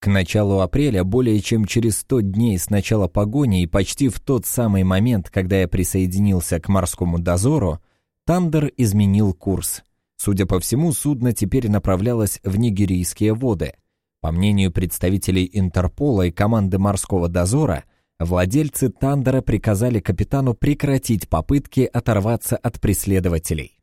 К началу апреля, более чем через 100 дней с начала погони и почти в тот самый момент, когда я присоединился к морскому дозору, Тандер изменил курс. Судя по всему, судно теперь направлялось в нигерийские воды. По мнению представителей Интерпола и команды морского дозора, владельцы Тандера приказали капитану прекратить попытки оторваться от преследователей.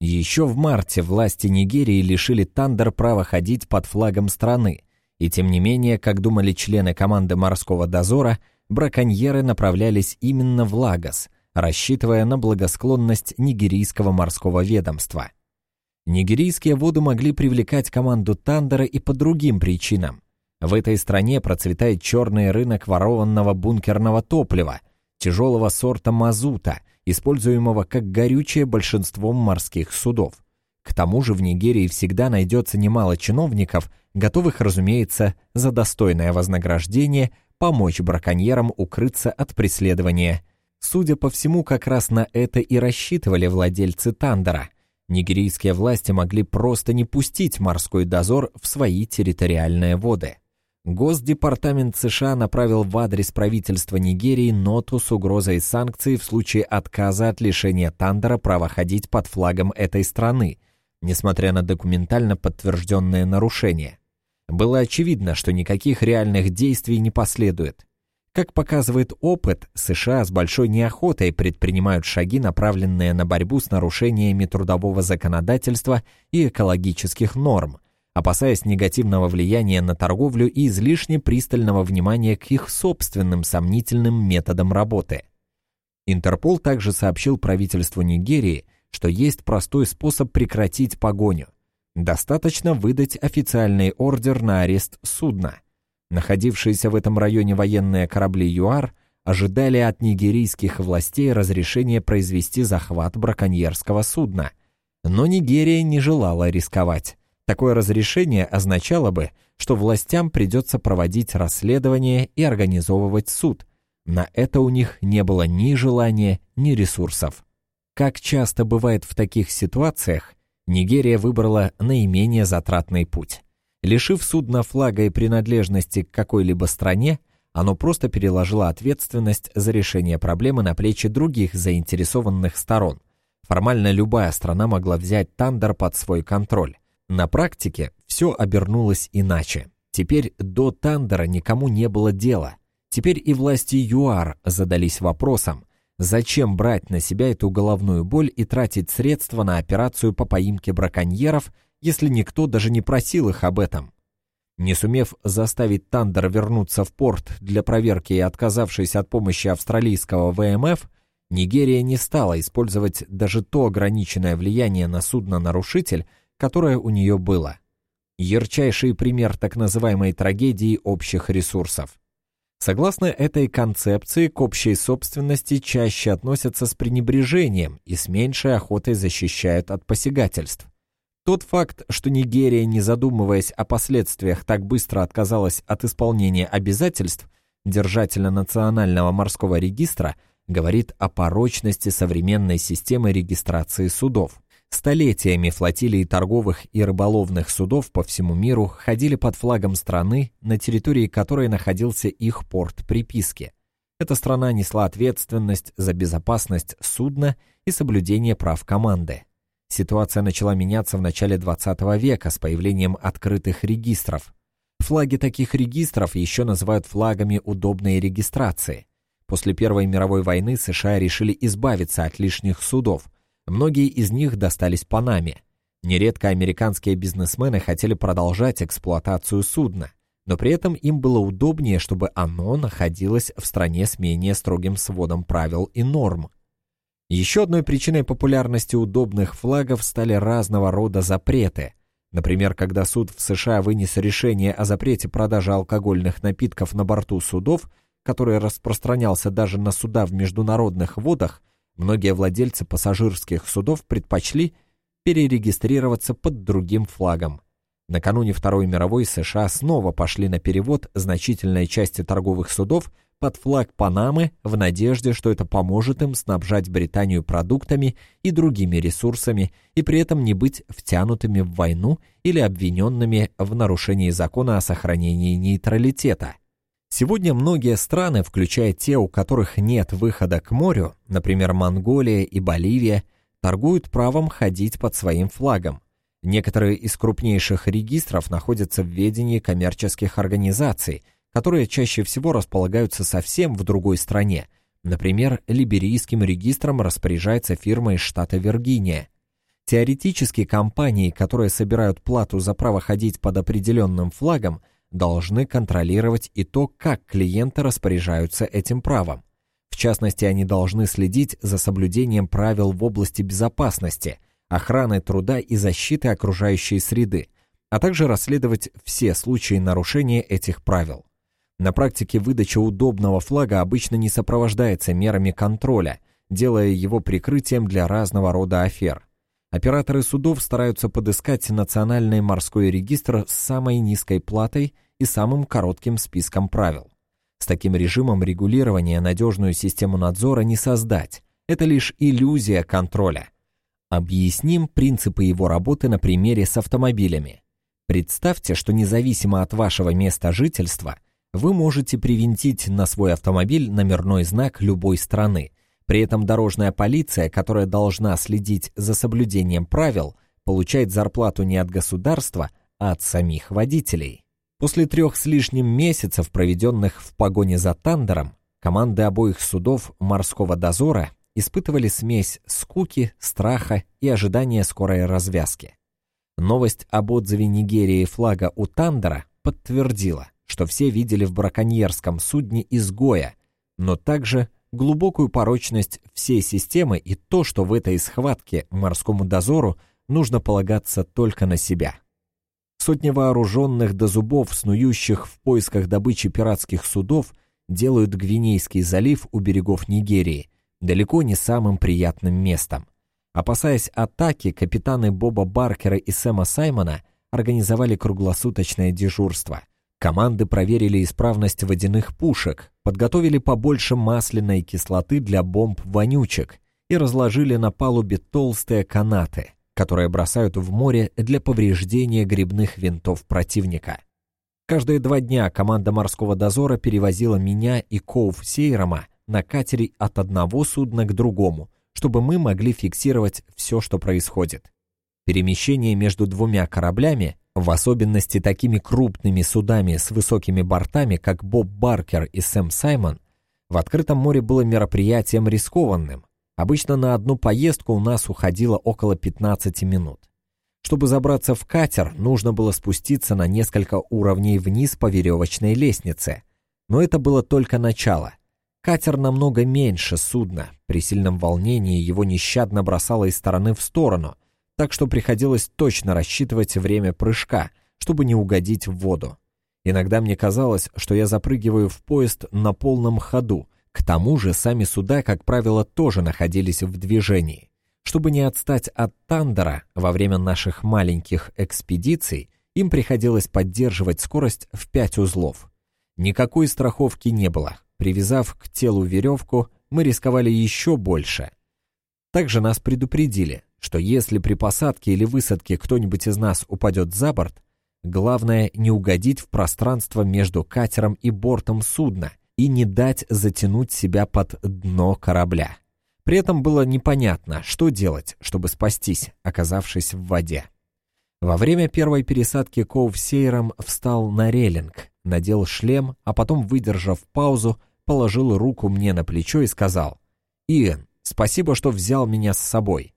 Еще в марте власти Нигерии лишили Тандер права ходить под флагом страны – и тем не менее, как думали члены команды морского дозора, браконьеры направлялись именно в Лагос, рассчитывая на благосклонность нигерийского морского ведомства. Нигерийские воды могли привлекать команду Тандера и по другим причинам. В этой стране процветает черный рынок ворованного бункерного топлива, тяжелого сорта мазута, используемого как горючее большинством морских судов. К тому же в Нигерии всегда найдется немало чиновников, готовых, разумеется, за достойное вознаграждение помочь браконьерам укрыться от преследования. Судя по всему, как раз на это и рассчитывали владельцы Тандера. Нигерийские власти могли просто не пустить морской дозор в свои территориальные воды. Госдепартамент США направил в адрес правительства Нигерии ноту с угрозой санкций в случае отказа от лишения Тандера права ходить под флагом этой страны – несмотря на документально подтвержденное нарушение. Было очевидно, что никаких реальных действий не последует. Как показывает опыт, США с большой неохотой предпринимают шаги, направленные на борьбу с нарушениями трудового законодательства и экологических норм, опасаясь негативного влияния на торговлю и излишне пристального внимания к их собственным сомнительным методам работы. Интерпол также сообщил правительству Нигерии, что есть простой способ прекратить погоню. Достаточно выдать официальный ордер на арест судна. Находившиеся в этом районе военные корабли ЮАР ожидали от нигерийских властей разрешения произвести захват браконьерского судна. Но Нигерия не желала рисковать. Такое разрешение означало бы, что властям придется проводить расследование и организовывать суд. На это у них не было ни желания, ни ресурсов. Как часто бывает в таких ситуациях, Нигерия выбрала наименее затратный путь. Лишив судно флага и принадлежности к какой-либо стране, оно просто переложило ответственность за решение проблемы на плечи других заинтересованных сторон. Формально любая страна могла взять Тандер под свой контроль. На практике все обернулось иначе. Теперь до Тандера никому не было дела. Теперь и власти ЮАР задались вопросом, Зачем брать на себя эту головную боль и тратить средства на операцию по поимке браконьеров, если никто даже не просил их об этом? Не сумев заставить Тандер вернуться в порт для проверки и отказавшись от помощи австралийского ВМФ, Нигерия не стала использовать даже то ограниченное влияние на судно-нарушитель, которое у нее было. Ярчайший пример так называемой трагедии общих ресурсов. Согласно этой концепции, к общей собственности чаще относятся с пренебрежением и с меньшей охотой защищают от посягательств. Тот факт, что Нигерия, не задумываясь о последствиях, так быстро отказалась от исполнения обязательств держателя Национального морского регистра, говорит о порочности современной системы регистрации судов. Столетиями флотилии торговых и рыболовных судов по всему миру ходили под флагом страны, на территории которой находился их порт приписки. Эта страна несла ответственность за безопасность судна и соблюдение прав команды. Ситуация начала меняться в начале 20 века с появлением открытых регистров. Флаги таких регистров еще называют флагами удобной регистрации. После Первой мировой войны США решили избавиться от лишних судов, Многие из них достались Панаме. Нередко американские бизнесмены хотели продолжать эксплуатацию судна, но при этом им было удобнее, чтобы оно находилось в стране с менее строгим сводом правил и норм. Еще одной причиной популярности удобных флагов стали разного рода запреты. Например, когда суд в США вынес решение о запрете продажи алкогольных напитков на борту судов, который распространялся даже на суда в международных водах, Многие владельцы пассажирских судов предпочли перерегистрироваться под другим флагом. Накануне Второй мировой США снова пошли на перевод значительной части торговых судов под флаг Панамы в надежде, что это поможет им снабжать Британию продуктами и другими ресурсами и при этом не быть втянутыми в войну или обвиненными в нарушении закона о сохранении нейтралитета. Сегодня многие страны, включая те, у которых нет выхода к морю, например, Монголия и Боливия, торгуют правом ходить под своим флагом. Некоторые из крупнейших регистров находятся в ведении коммерческих организаций, которые чаще всего располагаются совсем в другой стране. Например, либерийским регистром распоряжается фирма из штата Виргиния. Теоретически компании, которые собирают плату за право ходить под определенным флагом, должны контролировать и то, как клиенты распоряжаются этим правом. В частности, они должны следить за соблюдением правил в области безопасности, охраны труда и защиты окружающей среды, а также расследовать все случаи нарушения этих правил. На практике выдача удобного флага обычно не сопровождается мерами контроля, делая его прикрытием для разного рода афер. Операторы судов стараются подыскать национальный морской регистр с самой низкой платой и самым коротким списком правил. С таким режимом регулирования надежную систему надзора не создать. Это лишь иллюзия контроля. Объясним принципы его работы на примере с автомобилями. Представьте, что независимо от вашего места жительства – вы можете привинтить на свой автомобиль номерной знак любой страны. При этом дорожная полиция, которая должна следить за соблюдением правил, получает зарплату не от государства, а от самих водителей. После трех с лишним месяцев, проведенных в погоне за Тандером, команды обоих судов морского дозора испытывали смесь скуки, страха и ожидания скорой развязки. Новость об отзыве Нигерии флага у Тандера подтвердила, что все видели в браконьерском судне изгоя, но также глубокую порочность всей системы и то, что в этой схватке морскому дозору нужно полагаться только на себя. Сотни вооруженных до зубов, снующих в поисках добычи пиратских судов, делают Гвинейский залив у берегов Нигерии далеко не самым приятным местом. Опасаясь атаки, капитаны Боба Баркера и Сэма Саймона организовали круглосуточное дежурство. Команды проверили исправность водяных пушек, подготовили побольше масляной кислоты для бомб-вонючек и разложили на палубе толстые канаты, которые бросают в море для повреждения грибных винтов противника. Каждые два дня команда морского дозора перевозила меня и Коув Сейрома на катере от одного судна к другому, чтобы мы могли фиксировать все, что происходит. Перемещение между двумя кораблями в особенности такими крупными судами с высокими бортами, как Боб Баркер и Сэм Саймон, в открытом море было мероприятием рискованным. Обычно на одну поездку у нас уходило около 15 минут. Чтобы забраться в катер, нужно было спуститься на несколько уровней вниз по веревочной лестнице. Но это было только начало. Катер намного меньше судна. При сильном волнении его нещадно бросало из стороны в сторону, так что приходилось точно рассчитывать время прыжка, чтобы не угодить в воду. Иногда мне казалось, что я запрыгиваю в поезд на полном ходу. К тому же сами суда, как правило, тоже находились в движении. Чтобы не отстать от Тандера во время наших маленьких экспедиций, им приходилось поддерживать скорость в 5 узлов. Никакой страховки не было. Привязав к телу веревку, мы рисковали еще больше. Также нас предупредили, что если при посадке или высадке кто-нибудь из нас упадет за борт, главное не угодить в пространство между катером и бортом судна и не дать затянуть себя под дно корабля. При этом было непонятно, что делать, чтобы спастись, оказавшись в воде. Во время первой пересадки Коув Сейром встал на релинг, надел шлем, а потом, выдержав паузу, положил руку мне на плечо и сказал «Иэн, спасибо, что взял меня с собой.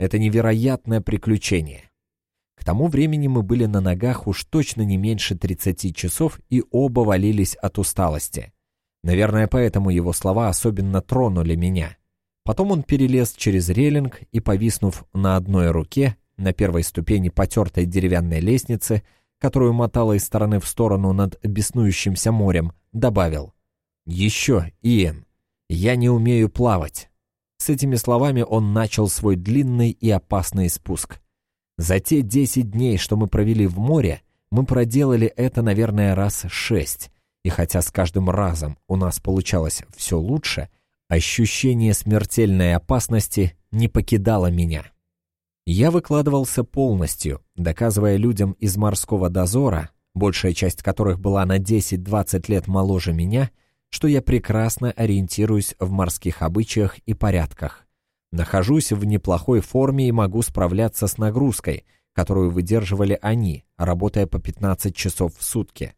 Это невероятное приключение. К тому времени мы были на ногах уж точно не меньше 30 часов и оба валились от усталости. Наверное, поэтому его слова особенно тронули меня. Потом он перелез через релинг и, повиснув на одной руке, на первой ступени потертой деревянной лестницы, которую мотало из стороны в сторону над беснующимся морем, добавил «Еще, Иэн, я не умею плавать». С этими словами он начал свой длинный и опасный спуск. За те десять дней, что мы провели в море, мы проделали это, наверное, раз шесть. И хотя с каждым разом у нас получалось все лучше, ощущение смертельной опасности не покидало меня. Я выкладывался полностью, доказывая людям из морского дозора, большая часть которых была на 10-20 лет моложе меня, что я прекрасно ориентируюсь в морских обычаях и порядках. Нахожусь в неплохой форме и могу справляться с нагрузкой, которую выдерживали они, работая по 15 часов в сутки.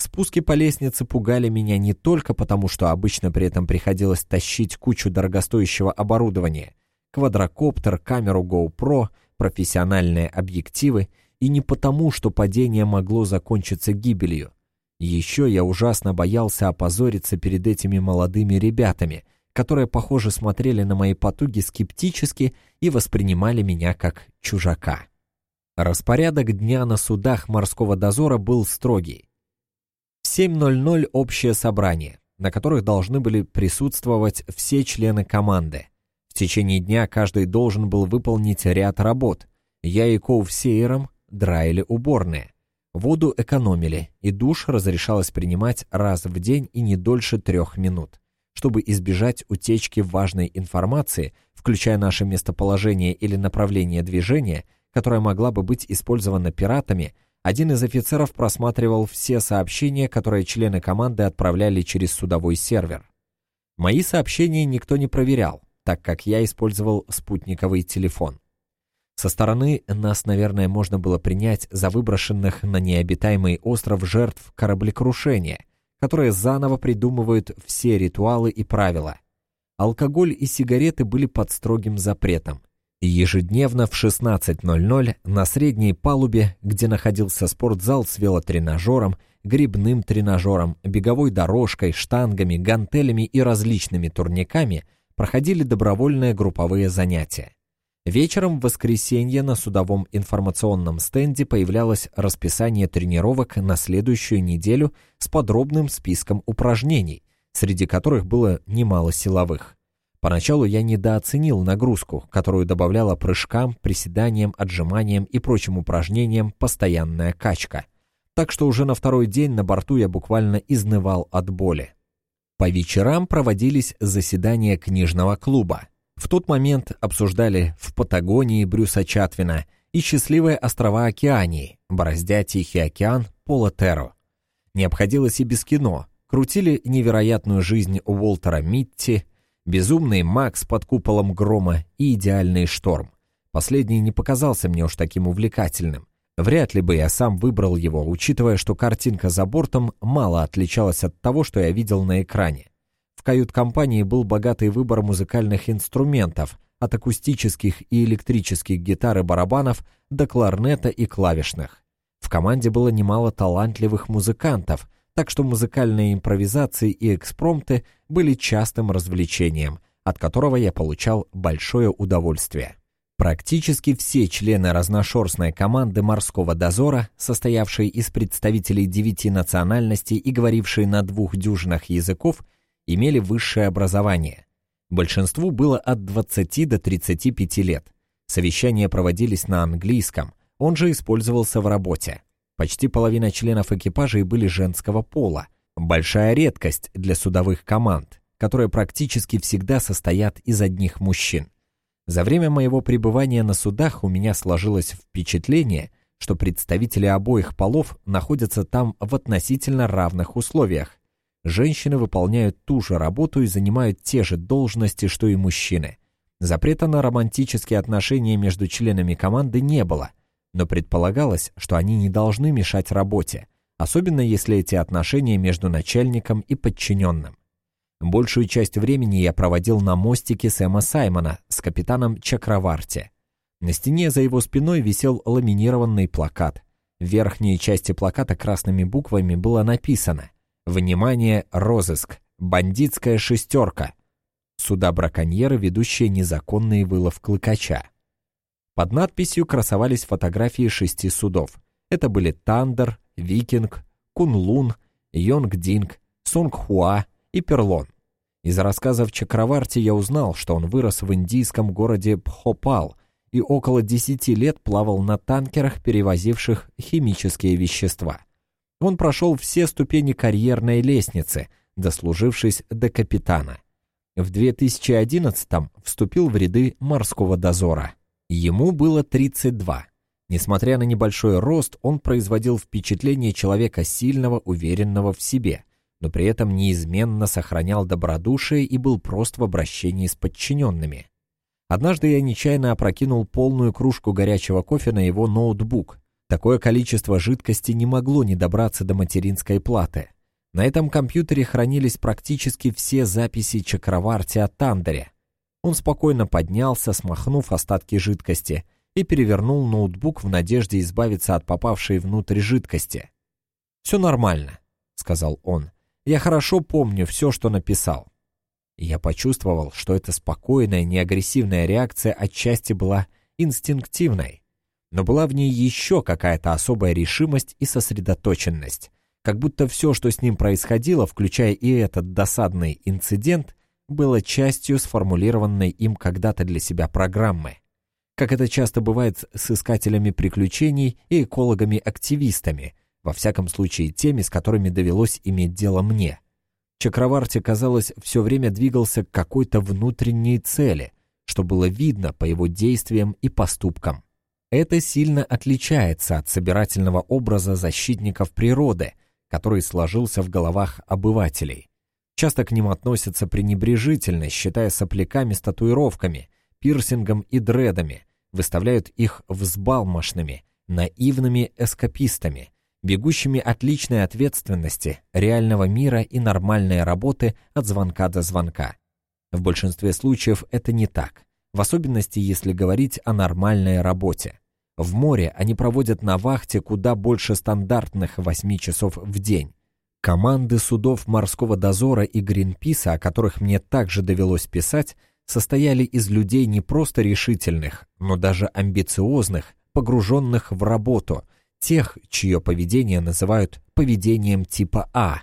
Спуски по лестнице пугали меня не только потому, что обычно при этом приходилось тащить кучу дорогостоящего оборудования, квадрокоптер, камеру GoPro, профессиональные объективы, и не потому, что падение могло закончиться гибелью. Еще я ужасно боялся опозориться перед этими молодыми ребятами, которые, похоже, смотрели на мои потуги скептически и воспринимали меня как чужака. Распорядок дня на судах морского дозора был строгий. В 7.00 общее собрание, на которых должны были присутствовать все члены команды. В течение дня каждый должен был выполнить ряд работ. Я и Коув Сейером драили уборные. Воду экономили, и душ разрешалось принимать раз в день и не дольше трех минут. Чтобы избежать утечки важной информации, включая наше местоположение или направление движения, которая могла бы быть использована пиратами, один из офицеров просматривал все сообщения, которые члены команды отправляли через судовой сервер. Мои сообщения никто не проверял, так как я использовал спутниковый телефон. Со стороны нас, наверное, можно было принять за выброшенных на необитаемый остров жертв кораблекрушения, которые заново придумывают все ритуалы и правила. Алкоголь и сигареты были под строгим запретом. Ежедневно в 16.00 на средней палубе, где находился спортзал с велотренажером, грибным тренажером, беговой дорожкой, штангами, гантелями и различными турниками, проходили добровольные групповые занятия. Вечером в воскресенье на судовом информационном стенде появлялось расписание тренировок на следующую неделю с подробным списком упражнений, среди которых было немало силовых. Поначалу я недооценил нагрузку, которую добавляла прыжкам, приседаниям, отжиманиям и прочим упражнениям постоянная качка. Так что уже на второй день на борту я буквально изнывал от боли. По вечерам проводились заседания книжного клуба. В тот момент обсуждали в Патагонии Брюса Чатвина и счастливые острова Океании, бороздя Тихий океан Пола Терро. Не обходилось и без кино. Крутили невероятную жизнь Уолтера Митти, безумный Макс под куполом грома и идеальный шторм. Последний не показался мне уж таким увлекательным. Вряд ли бы я сам выбрал его, учитывая, что картинка за бортом мало отличалась от того, что я видел на экране. В кают-компании был богатый выбор музыкальных инструментов, от акустических и электрических гитар и барабанов до кларнета и клавишных. В команде было немало талантливых музыкантов, так что музыкальные импровизации и экспромты были частым развлечением, от которого я получал большое удовольствие. Практически все члены разношерстной команды морского дозора, состоявшей из представителей девяти национальностей и говорившей на двух дюжинах языков, имели высшее образование. Большинству было от 20 до 35 лет. Совещания проводились на английском, он же использовался в работе. Почти половина членов экипажей были женского пола. Большая редкость для судовых команд, которые практически всегда состоят из одних мужчин. За время моего пребывания на судах у меня сложилось впечатление, что представители обоих полов находятся там в относительно равных условиях, женщины выполняют ту же работу и занимают те же должности, что и мужчины. Запрета на романтические отношения между членами команды не было, но предполагалось, что они не должны мешать работе, особенно если эти отношения между начальником и подчиненным. Большую часть времени я проводил на мостике Сэма Саймона с капитаном Чакраварти. На стене за его спиной висел ламинированный плакат. В верхней части плаката красными буквами было написано Внимание, розыск. Бандитская шестерка. Суда-браконьеры, ведущие незаконный вылов клыкача. Под надписью красовались фотографии шести судов. Это были Тандер, Викинг, Кунлун, Йонгдинг, Сунгхуа и Перлон. Из рассказов Чакраварти я узнал, что он вырос в индийском городе Пхопал и около десяти лет плавал на танкерах, перевозивших химические вещества. Он прошел все ступени карьерной лестницы, дослужившись до капитана. В 2011-м вступил в ряды морского дозора. Ему было 32. Несмотря на небольшой рост, он производил впечатление человека сильного, уверенного в себе, но при этом неизменно сохранял добродушие и был прост в обращении с подчиненными. Однажды я нечаянно опрокинул полную кружку горячего кофе на его ноутбук. Такое количество жидкости не могло не добраться до материнской платы. На этом компьютере хранились практически все записи Чакраварти о Тандере. Он спокойно поднялся, смахнув остатки жидкости, и перевернул ноутбук в надежде избавиться от попавшей внутрь жидкости. «Все нормально», — сказал он. «Я хорошо помню все, что написал я почувствовал, что эта спокойная, неагрессивная реакция отчасти была инстинктивной. Но была в ней еще какая-то особая решимость и сосредоточенность. Как будто все, что с ним происходило, включая и этот досадный инцидент, было частью сформулированной им когда-то для себя программы. Как это часто бывает с искателями приключений и экологами-активистами, во всяком случае теми, с которыми довелось иметь дело мне – Чакраварти, казалось, все время двигался к какой-то внутренней цели, что было видно по его действиям и поступкам. Это сильно отличается от собирательного образа защитников природы, который сложился в головах обывателей. Часто к ним относятся пренебрежительно, считая сопляками с татуировками, пирсингом и дредами, выставляют их взбалмошными, наивными эскапистами – бегущими от личной ответственности, реального мира и нормальной работы от звонка до звонка. В большинстве случаев это не так, в особенности если говорить о нормальной работе. В море они проводят на вахте куда больше стандартных 8 часов в день. Команды судов морского дозора и Гринписа, о которых мне также довелось писать, состояли из людей не просто решительных, но даже амбициозных, погруженных в работу – тех, чье поведение называют поведением типа А.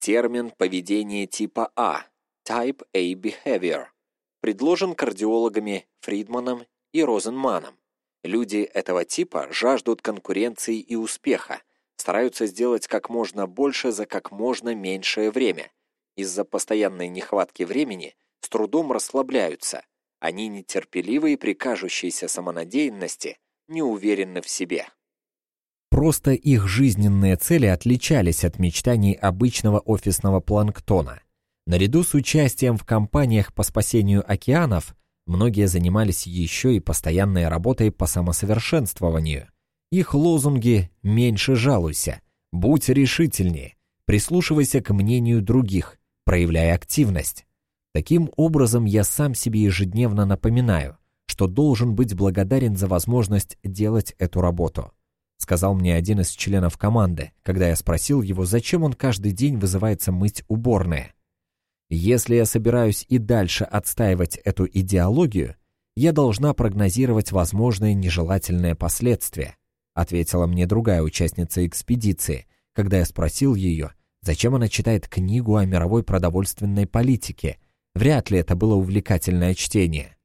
Термин «поведение типа А» Type A Behavior предложен кардиологами Фридманом и Розенманом. Люди этого типа жаждут конкуренции и успеха, стараются сделать как можно больше за как можно меньшее время. Из-за постоянной нехватки времени с трудом расслабляются. Они нетерпеливы и при кажущейся самонадеянности не уверены в себе. Просто их жизненные цели отличались от мечтаний обычного офисного планктона. Наряду с участием в кампаниях по спасению океанов, многие занимались еще и постоянной работой по самосовершенствованию. Их лозунги «меньше жалуйся», «будь решительнее», «прислушивайся к мнению других», «проявляй активность». Таким образом, я сам себе ежедневно напоминаю, что должен быть благодарен за возможность делать эту работу сказал мне один из членов команды, когда я спросил его, зачем он каждый день вызывается мыть уборные. Если я собираюсь и дальше отстаивать эту идеологию, я должна прогнозировать возможные нежелательные последствия, ответила мне другая участница экспедиции, когда я спросил ее, зачем она читает книгу о мировой продовольственной политике. Вряд ли это было увлекательное чтение.